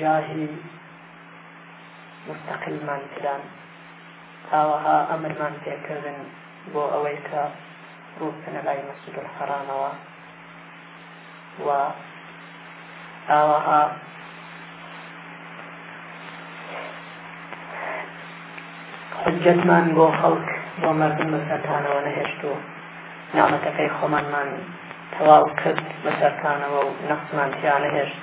جاهیل مستقلمان کران ئاوەها ئەمرمان پێکردن بۆ ئەوەی کە ڕووبکەنە لای مەسجد الحەرامەوە و ئاوەها حجەتمان بۆ خەڵک بۆ مردن بەسەرتانەوە نەهێشت و نامەتەکەی خۆمانمان تەواو کرد بەسەرتانەوە و نەخسمان تیا نەهێشت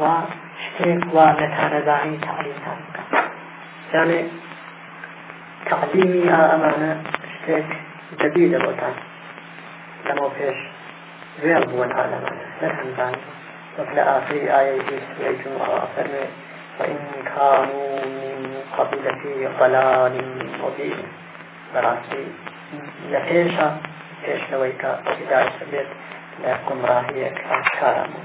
وا شتێک وا نەتانەزانین تەعلیمتان بکەن یانێ تەعلیمی ئەمانە شتێک جەدیدە بۆتان لەمەو پێش وێڵ بووە تا لەمانە نەتانزان وەک لە ئافری ئایەی بیست سوەی جمعە فەرمێ وإن كانوا من قبل في ضلال مبين بەڕاستی لە پێشە پێشەوەی کە هدایت بێت لە گومڕاهیەک ئاشکارە بوو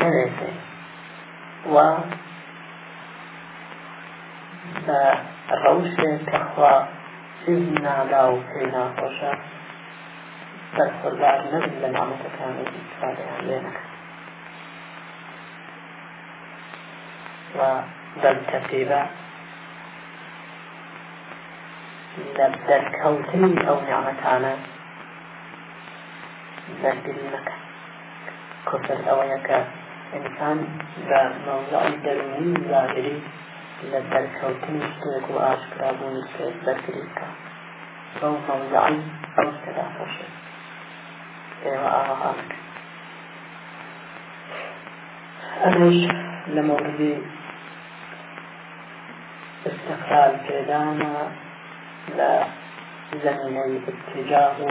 نەبێتێ و بە ڕەوشێک کە خوا ئیزنی نادا و پێی ناخۆشە بەرخوردار نەبن لە نامەتەکانی ئیسرائیلیان لێ نەکەن و بەم تەرتیبە لە دەرکەوتنی ئەو نعمەتانە سەردیری مەکە کفر ئەوەیە کە ئینسان بە مەوزعی دەرونی زاهری لە دەرکەوتنی شتێک و ئاشکرابوونی شتێک بەرگری بکە بەو مەوزعی ئەو شتەدا خۆشێ ئێوە ئاوەها بکە ئەمەش لە مەوردی استقلال پێدانە لە زمینەی اتجاه و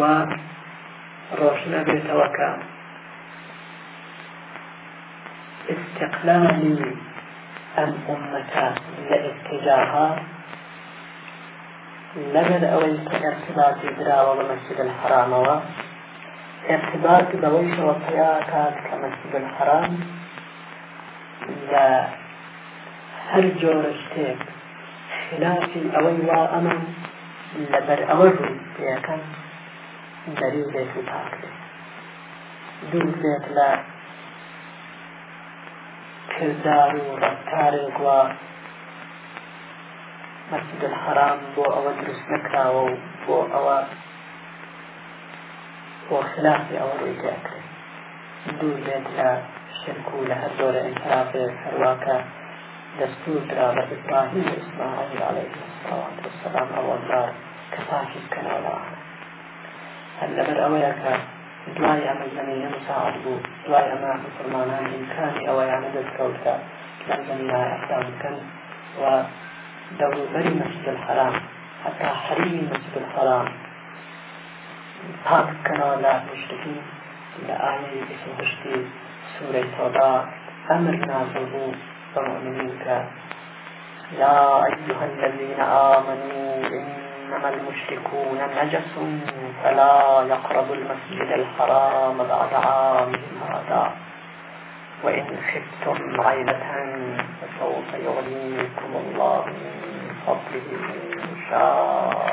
و ڕۆشن ئەبێتەوە کە استقلالی ئەم ئومەتە لە ئێستێجاها لەگەر ئەوەی کە ئەرتباتی دراوە بە مەسجد الحرامەوە ارتباط بەوەی شەوە پیا کات کە مەسجد الحرام لە هەر جۆرە شتێک خلافی ئەوەی وا ئەمە لەبەر ئەوە ڕوویەکەم دەری بێت و پاک بێت دوور بێت لە کردار و ڕفتارێک وە مەسجد الحرام بۆ ئەوە دروست نەکراوە و بۆ ئەوە بۆ خلافی ئەوە ڕووی دەکرێت دوور بێت لە شرک و لە هەر جۆرە ئینترافێک هەرواکە دەستور درا بە ئیبراهیم و ئیسماعیل عەلەیهما الصلوات و السلام ئەوەندار کە پاکی بکەنەوە لە عەرەب هەر لەبەر ئەوەیە کە دوای ئەمە زەمینە مساعد بوو دوای ئەمە مسلمانان ئیمکانی ئەوەیانە دەستکەوتە لەم زەمینە ئەقدام بکەن و دەوروبەری مەسجد الحرام حتى حریم مەسجد الحرام پاک بکەنەوە لە مشتەکین لآیه اسم هشتی سوره توبه امر نازل بود به يا أيها الذين آمنوا إنما المشركون نجس فلا يقربوا المسجد الحرام بعد عامهم هذا وإن خفتم عيلة فسوف يغنيكم الله من فضله إن شاء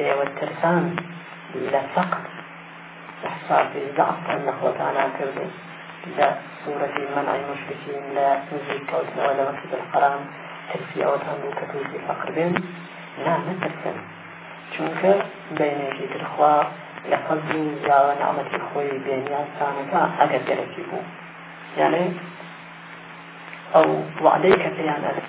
ئێوە ترسان لە فەقر احساسی ضعف لە خۆتانا کردن لە سورەتی منعی مشرکین لە نزیک کەوتنەوە لە مسجد الحرام ترسی ئەوەتان بوو کە تووشی فەقر بێن نا نەترسن چونکە بینێکی ترخوا لە فەزل و زیاوە نامەتی خۆی بێنیازتانەکە ئەگەر گەرەکی بوو یانێ ئەو وعدەی کە پێیان ئەرێت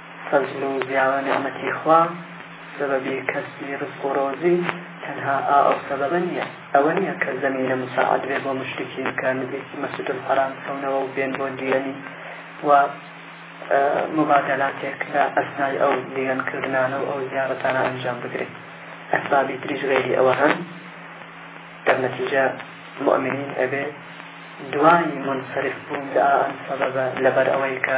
فەزڵ و زیاوە نیعمەتی خوا سەبەبی کەسبی ڕزق و ڕۆزی تەنها ئا ئەو سەبەبە نییە ئەوە نییە کە زەمینە مساعد بێ بۆ مشتکین کە نزیکی مەسجد الحرام کەونەوە و بێن بۆ دیەنی و مبادلاتێک لە ئەسنای ئەو دیەنکردنانە و ئەو زیارەتانە ئەنجام بگرێت ئەسبابی تریش غێری ئەوە هەن در نتیجە مؤمنین ئەبێ دوای منصرف بوون لە ئەم سەبەبە لەبەر ئەوەی کە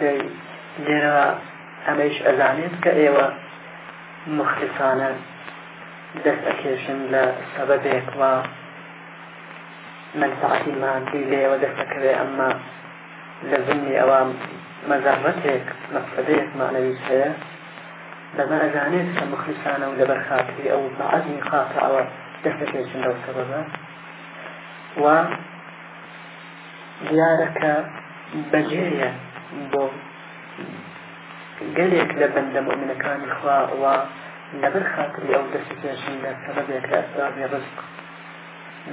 دەی لێرەوە ئەمەیش ئەزانێت کە ئێوە مخلصانە دەست ئەکێشن لە سەبەبێک و منفعەتی مادی لێوە دەست ئەکەوێ ئەمما لە زمنی ئەوە مەزەڕەتێک مەقصدەیەک مانەویش هەیە بەمە ئەزانێت کە مخلصانە و لەبەر خاتری ئەو بەعەزمی خاتەوە دەست ئەکێشن لەو سەبەبە و دیارە کە بەجێیە بۆ گەلێک لە بەندە مؤمنەکانی خوا و لەبەر خاتری ئەو دەستی پێشن لە سەبەبێک لە ئەسبابی ڕزق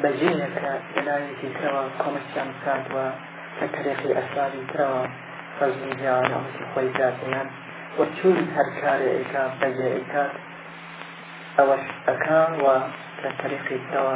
بەجێیە کە لەلایەکی ترەوە کۆمەکیان بکات و لە تەرێقی ئەسبابی ترەوە فەزلی جیاوان ئەوەتی خۆی دادەیان و چون هەر کارێکا بەجێ ئەکات ئەوەش ئەکا و لە تەرێقی ترەوە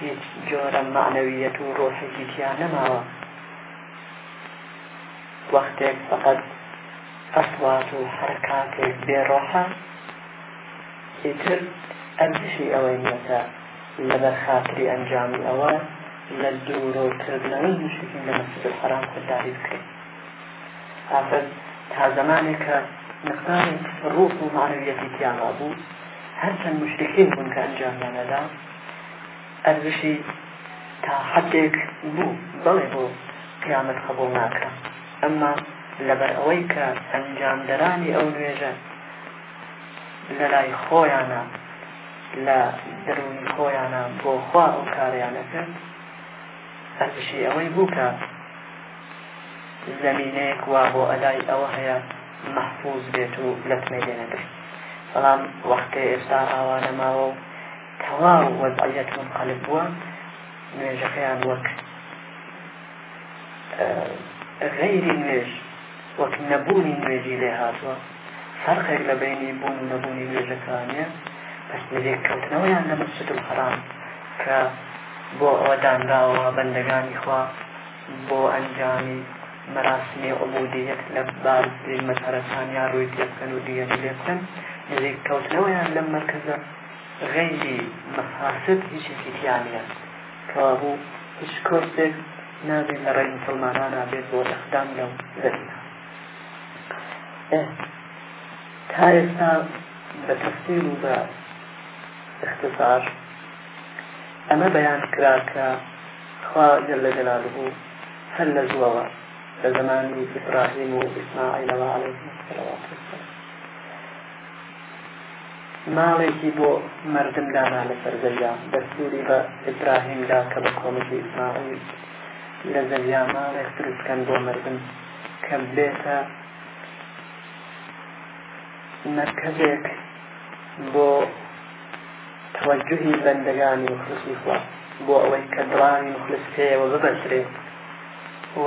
هیچ جۆرە مەعنەویەت و ڕۆحێکی تیا نەماوە وەختێک فقط ئەسوات و حەرکاتێک بێ ڕۆحە ئیتر ئەرزشی ئەوەی نیەتە لەبەر خاتری ئەنجامی ئەوە لە دوورۆکردنەوەی دوشتین لە مەسجد الحرام خودداری بکەین ئافرەت تا زمانێک کە مقدارێک ڕوح و معنویەتی تیاما بوو هەرچەند مشتەکەی بوون کە ئەنجامیانەدا ئەرزشی تا حەدێک بوو بەڵێ بۆ قیامەت قەبوڵ ناکرا ئەمما لەبەر ئەوەی کە ئەنجامدەرانی ئەو نوێژە لەلای خۆیانە لە دەروونی خۆیانە بۆ خوا ئەو کارەیانە کرد ئەرزشی ئەوەی بوو کە زەمینەیەک وا بۆ ئەلای ئەوە هەیە مەحفوظ بێت و لەتمێ لێ نەدرێت بەڵام وەختێ ئێستا ئاوانەماوە و تەواو وەزعیەت منقەلب بووە نوێژەکەیان وەک غەیری نوێژ وەک نەبوونی نوێژی لێ هاتووە فەرقێک لە بینی بوون و نەبوونی نوێژەکانە بەس نوێژێک کەوتنەوەیان لە مسجد الحرام کە بۆ ئەوە دانراوە بەندەگانی خوا بۆ ئەنجامی مەراسمی عبودیت لە بار مەسەرەکانیان ڕووی پێ بکەن و دیگەری لێ بکەن نوێژێک کەوتنەوەیان لەم مەرکەزە غەیری مەفاسد هیچێکی تیا نیە کەوابوو هیچ کۆرسێک نابێت لە ڕێی مسلمانانا بێت بۆ ئەقدام لەو زەمینە تا ئێستا بە تەفسیر و بە اختصار ئەمە بەیان کرا کە خوا جل جلاله هەر لە زووەوە لە زمانی ئیبراهیم و ئیسماعیلەوە عەلەیهیمسەلەوات وەسەلام ماڵێکی بۆ مەردم دانا لەسەر زەویا، دەستووری بە ئیبراهیم دا کە بە کۆمەکی ئیسماعیل لە زەویا ماڵێک دروست بکەن بۆ مەردم کە ببێتە مەرکەزێک بۆ تەوەجوهی بەندەگانی مخلسی خوا بۆ ئەوەی کە دڵانی مخلس پێیەوە ببەسرێت و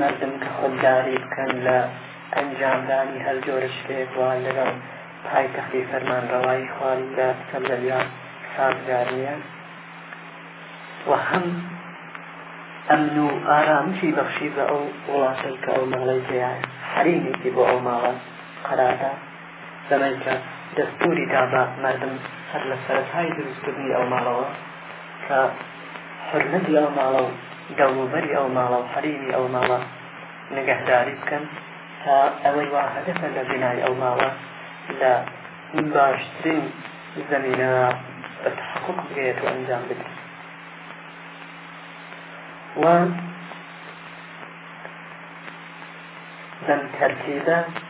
مردم کە خودداری بکەن لە ئەنجامدانی هەر جۆرە شتێک وا لەگەڵ پایتەختی فەرمانڕەوایی خوالیدا بکەم لە ویا سازگار نییە و هەم ئەمن و ئارامشی بەخشی بە ئەو وڵاتەی کە ئەو ماڵەی پێیان حەریمێکی بۆ ئەو ماڵە قەراردا لەمەی کە دەستوری دا بە مەردم هەر لە سەرەتای دروستکردنی ئەو ماڵەوە کە حرمەتی ئەو ماڵە و دەوروبەری ئەو ماڵە و حەریمی ئەو ماڵە نگەهداری بکەن تا ئەوەی وا هەدەفە لە بینای ئەو ماڵە لە باشترین زمینە بە تحقق بگەێت و ئەنجام بدرێت و بەم تەرتیبە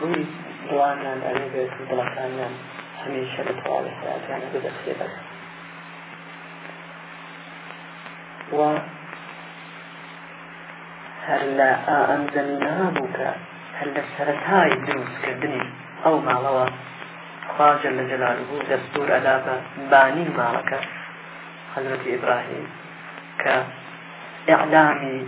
ڕووی دڵانیان ئەنوێت و دڵەکانیان هەمیشە لە تەواوی حیاتیانە ببەستێ بەس و هەر لە ئەم زەمینەها بوو کە هەر لە سەرەتای دروستکردنی ئەو ماڵەوە خواجە لە جەلالبوو دەستور ئەدا بە بانی ماڵەکە حەزرەتی ئیبراهیم کە ئەعلامی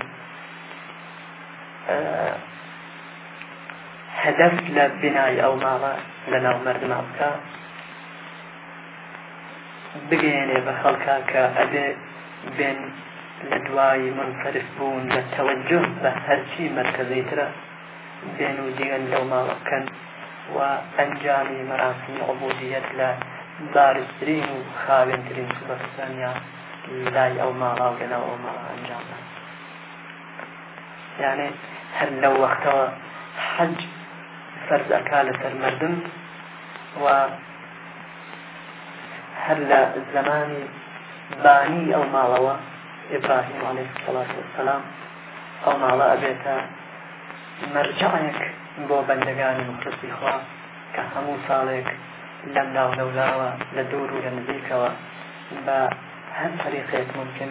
هەدەف لە بنای ئەو ماڵە لە ناو مردما بکە بگەێنێ بە خەڵکە کە ئەبێ بێن لە دوای منفرف بوون لە تەوەجه بە هەرچی مرکزی ترە بێن و جێن لەو ماڵە بکەن و ئەنجامی مەراسی عبودیت لە بارزترین و خاوێنترین سوبەکسانیا لای ئەو ماڵاو لەناو ئەو ماڵە ئەنجامە یانێ هەر لەو وەختەوە حەج فەرز ئەکا لەسەر مردم و هەر لە زەمانی بانی ئەو ماڵەوە ئیبراهیم عەلەیه سەڵات وسەلام ئەو ماڵە ئەبێتە مەرجعێک بۆ بەندەگانی مخلصی خوا کە هەموو ساڵێک لەم ناو لەولاوە لە دوور و لە نزیکەوە بە هەر طریقێک ممکن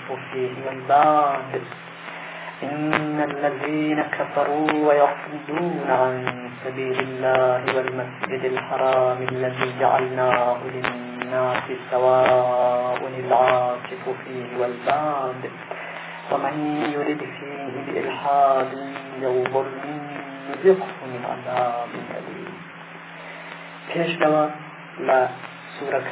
فيه والباد إن الذين كفروا ويصدون عن سبيل الله والمسجد الحرام الذي جعلناه للناس سواء العاكف فيه والباد ومن يرد فيه بإلحاد بظلم نذقه من عذاب أليم پێشەوە لە لا سورة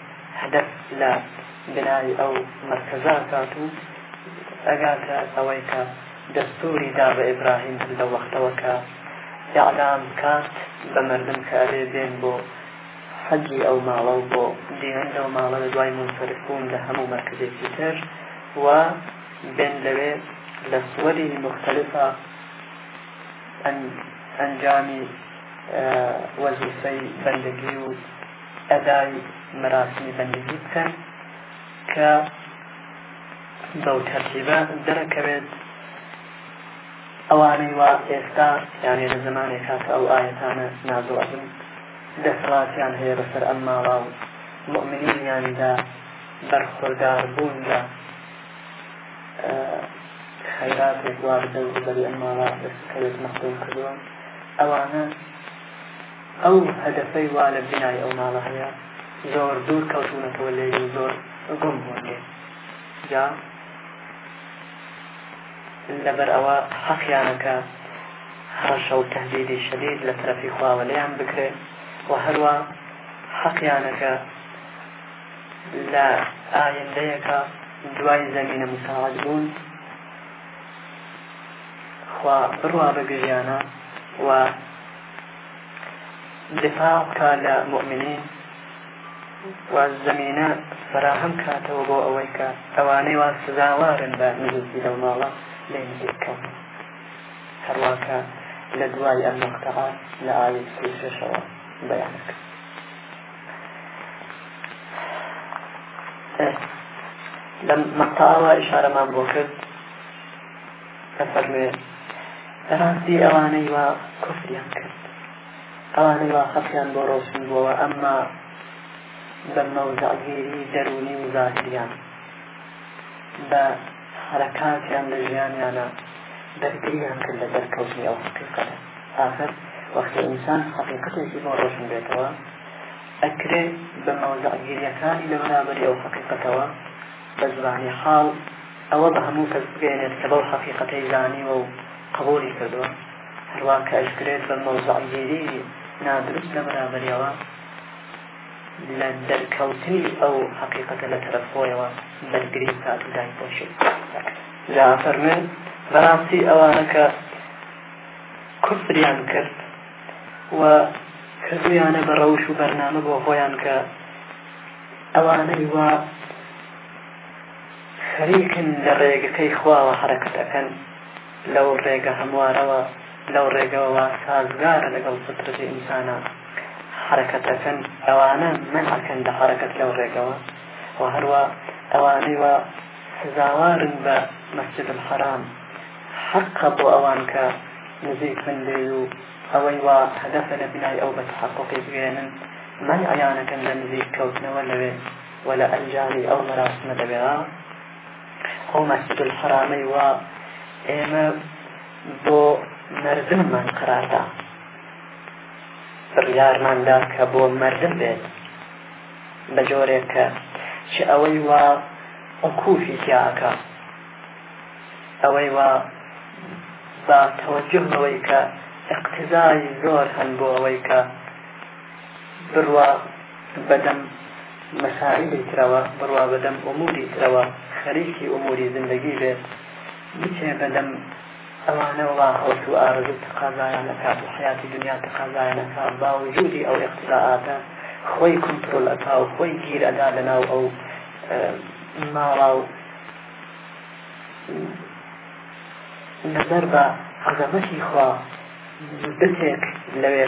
هەدەف لە بناوی ئەو مەرکەزە ئەکات و ئەگاتە ئەوەی کە دەستووری دا بە ئیبراهیم هەر لەو وەختەوە کە ئیعلام کات بە مەردم کە ئەبێ بێن بۆ حەجی ئەو ماڵە و بۆ دێن لەو ماڵە لە دوای منسەرف بوون لە هەموو مەرکزێکی تر و بێن لەوێ لە سوەری مختلفە ئەنجامی وەزیفەی بەندگی و ئەدای مەراسمی بەندگی بکەن کە بەو تەرتیبە دەرەکەوێت ئەوانەی وا ئێستا یانێ لە زمانێک کاتە ئەو ئاەتانە نازڵبن دەسەڵاتیان هەیە بەسەر ئەم ماڵا و مؤمنینیاندا بەرخۆدار بوون لە خەیراتێک واردە و بەری ئەم ماڵا دەستکەوێت مەخدوم کردووە ئەوانە ئەو هەدەفەی وا لە بینای ئەو ماڵە هەیە زۆر دوور کەوتونەتەوە لێ زۆر گم بوون لێ جا لەبەر ئەوە حەقیانەکە هەڕەشە و تەهدیدی شەدید لە تەرەفی خواوە لێیان بکرێت و هەروە حەقیانەکە لە ئایندەیەکە دوای زەمینە مساعد بوون خوا بڕوا بە گژیانە و دفاع بکا لە مؤمنین و زمینە فراهەم کاتەوە بۆ ئەوەی کە ئەوانەی وا سزاوارن بە نزیکی لەو ماڵە لێ نزیکەوە هەرواکە لە دوای ئەم مقتەعە لە ئاوی سوشەوە بەیانەکە لەم مقتەعەوە ئشارەمان بۆ کرد دەفەرموێت بەڕاستی ئەوانەی وا کوفریان کرد ئەوانەی وا خەفیان بۆ ڕۆشن بووەوە ئەمما بە مەوزەگیری دەرونی و زاهریان بە حرەکاتیان لە ژیانیانە دەرگریان کرد لە دەرکەوتنی ئەو حقیقەتە آخر وەختی ئینسان حقیقەتێکی بۆ ڕۆشن بێتەوە ئەکرێ بە مەوزەگیریەکانی لە بەرابەری ئەو حقیقەتەوە بە زبانی حاڵ ئەوە بە هەموو کەس بگەیەنێت کە بەو حەقیقەتەی زانیوە و قبوڵی کردووە، هەروا کە ئەشکرێت بە مەوزوعگیری نادروست لە بەرابەریەوە لە دەرکەوتنی ئەو حەقیقەتە لە تەرەف خۆیەوە بەرگری بکات و دایپۆشێت جا فەرمێن بەڕاستی ئەوانە کە کوفریان کرد و کردویانە بە ڕەوش و بەرنامە بۆ خۆیان کە ئەوانەی وا خەریکن لە ڕێگەکەی خواوە حەرەکەت ئەکەن لەو ڕێگە هەموارەوە لەو ڕێگەوە وا سازگارە لەگەڵ فطرەتی ئینسانە حەرەکەت ئەکەن ئەوانە منعەکەن لە حەرەکەت لەو ڕێگەوە و هەروە ئەوانەی وا سزاوارن بە مەسجد الحرام حەقە بۆ ئەوان کە نزیک من لێ و ئەوەی وا هەدەفە لە بنای ئەو بە تحققی بگەێنن من ئەیانەکەن لە نزیک کەوتنەوە لەوێ و لە ئەنجامی ئەو مەراسمە دەبێرا ئەو مەسجد الحرامەی وا ئێمە بۆ مردنمان قەراردا بڕیارماندا کە بۆ مردن بێت بە جۆرێک کە چ ئەوەی وا عقوفی تیاکە ئەوەی وا بە تەوەجه ئەوەی کە اقتزای زۆر هەن بۆ ئەوەی کە بڕوا بەدەم مەسائلی ترەوە بڕوا بەدەم ئۆموری ترەوە خەریکی ئۆموری زندگی بێت بچێ بەدەم ئەوانە وڵا خۆش و ئارزو تقازایانەکە و حیاتی دنیا تقازایانەکە باوجودی ئەو اقتلاعاتە خۆی کنترۆل ئەکا و خۆی گیر ئەدا لەناو ئەو ماڵا و نەزەر بە عەزەمەتی خوا بتێک لەوێ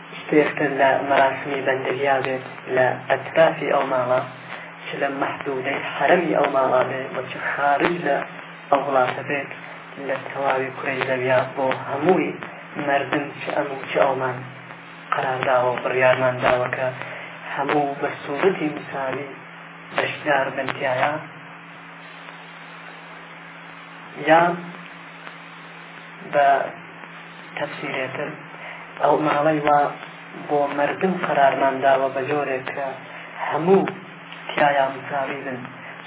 شتێکتر لە مەراسمی بەندەریا بێت لە ئەترافی ئەو ماڵە چ لە مەحدودەی حەرەمی ئەو ماڵە بێت و چ خارج لە ئەو وڵاتە بێت لە تەواوی کوڕی زەویا بۆ هەمووی مردم چ ئەم و چ ئەومان قەرارداوە بڕیارمان داوەکە هەموو بە سوورەتی مساوی بەشدار بنتیایە یا بە تەفسیرێ تر ئەو ماڵەی وا بۆ مردن قەرارمان داوە بە جۆرێک کە هەموو تیایا مساوی بن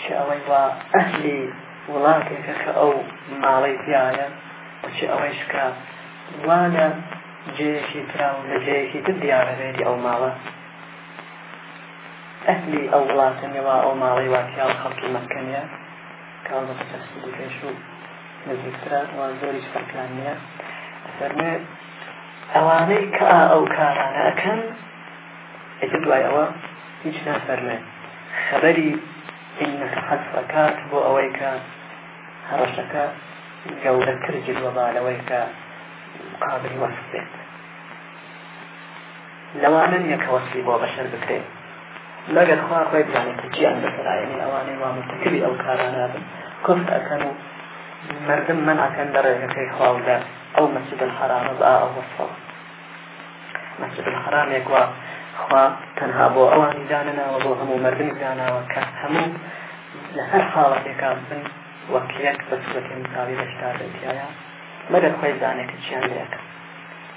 چ ئەوەی وا ئەهلی وڵاتێکە کە ئەو ماڵەی تایە و چ ئەوەیش کە وا لە جێیەکی ترا و لە جێیەکی تر دیارەبێتی ئەو ماڵە ئەهلی ئەو وڵاتەنەوە ئەو ماڵەی واتیا و خەڵکی مەکەنیە کاڵ بە پۆتاستی دیکەش و نزیکترە و زۆریش فەرقیان نییە فەرمێ ئەوانەی کە ئەو کارانە ئەکەن ئەتر دوای ئەوە هیچ نافەرمێ خەبەری علمە حەسەکات بۆ ئەوەی کە هەڕەشەکە گەورەتر جلوەبالەوەی کە قابلی وەفت بێت لەوانە نیە کە وەسفی بۆ بەشەر بکرێ مەگەر خوا خۆی بزانێت کە چیان بەسەرایەنی ئەوانەی وا مرتکبی ئەو کارانە بن کفر ئەکەن و مردم منعەکەن لە ڕێگەکەی خوا و لە ئەو مەسجد الحرامە بە ئەو وەسفەوە مەسجد الحرامێک وا خوا تەنها بۆ ئەوانی دانەناوە بۆ هەموو مردمی داناوە کە هەموو لە هەر حاڵەتێکا بن وەک یەک بە سوەتێ مساوی بەشدار بێتیایە مەگەر خۆی زانێت کە چیان لێەکە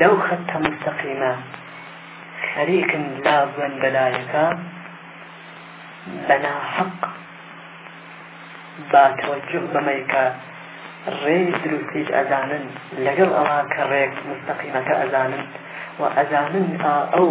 لەو خەتە مستەقیمە خەریکن لابوێن بەلایەکە بەناحەق با تەوەجه بەمەی کە ڕێ دروستیش ئەزانن لەگەڵ ئەوە کە ڕێک مستەقیمەکە ئەزانن و ئەزانن ئەو